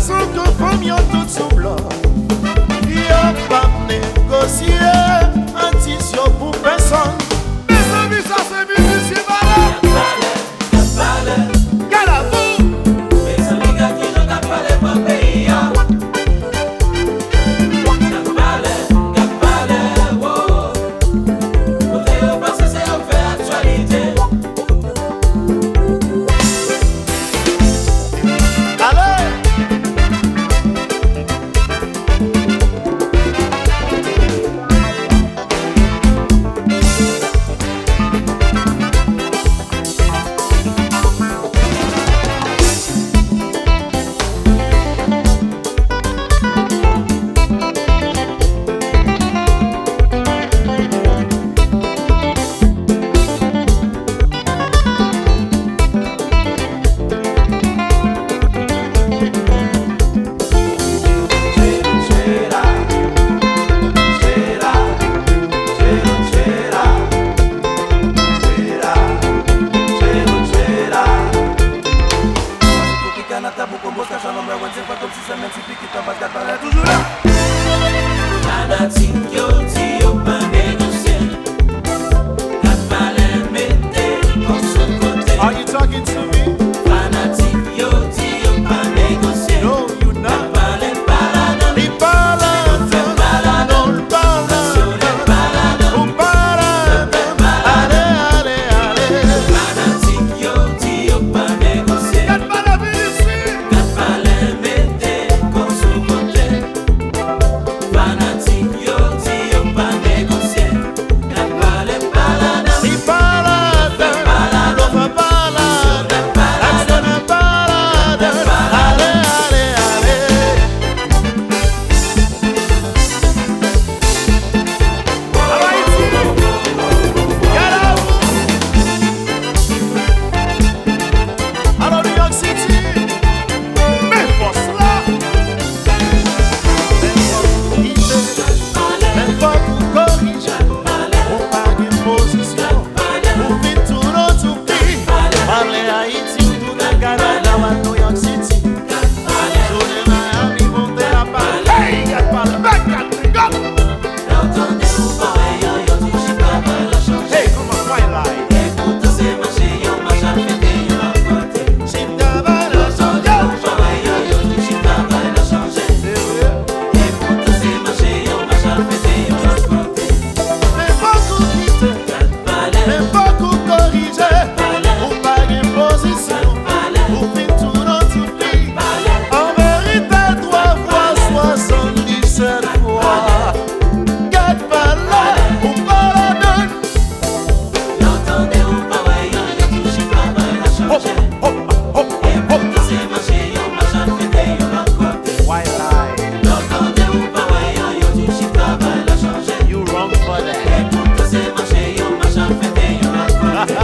sou kon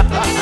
Ha ha ha!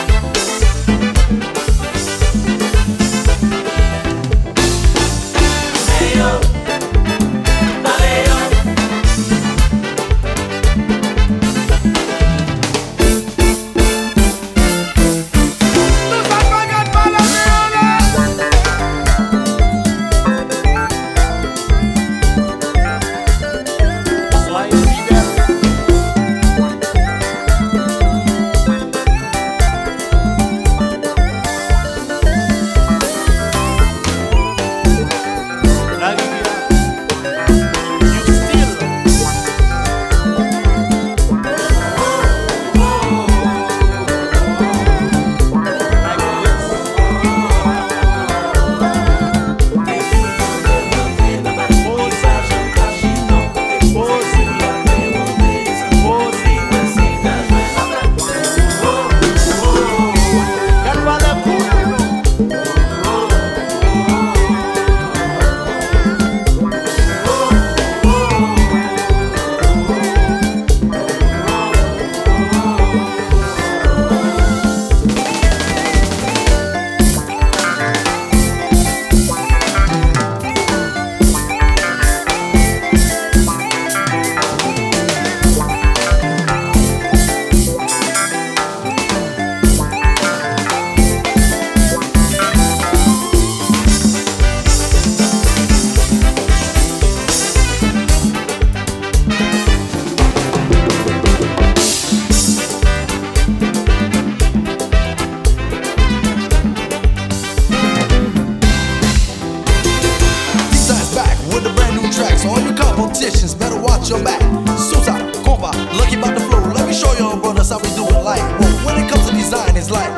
tracks. All you competitions, better watch your back. Susa, compa, lucky about the flow. Let me show you, brothers, how we do it like. When it comes to D'zine, it's like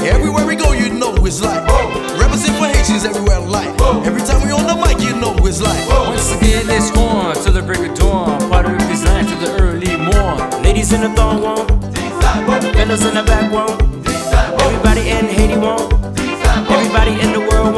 everywhere we go, you know it's like represent for Haitians everywhere. Like every time we on the mic, you know it's like. Once again, it's on till the break of dawn. Part of D'zine to the early morn. Ladies in the thong won't. Fellas in the back won't. Everybody in Haiti won't. Everybody in the world.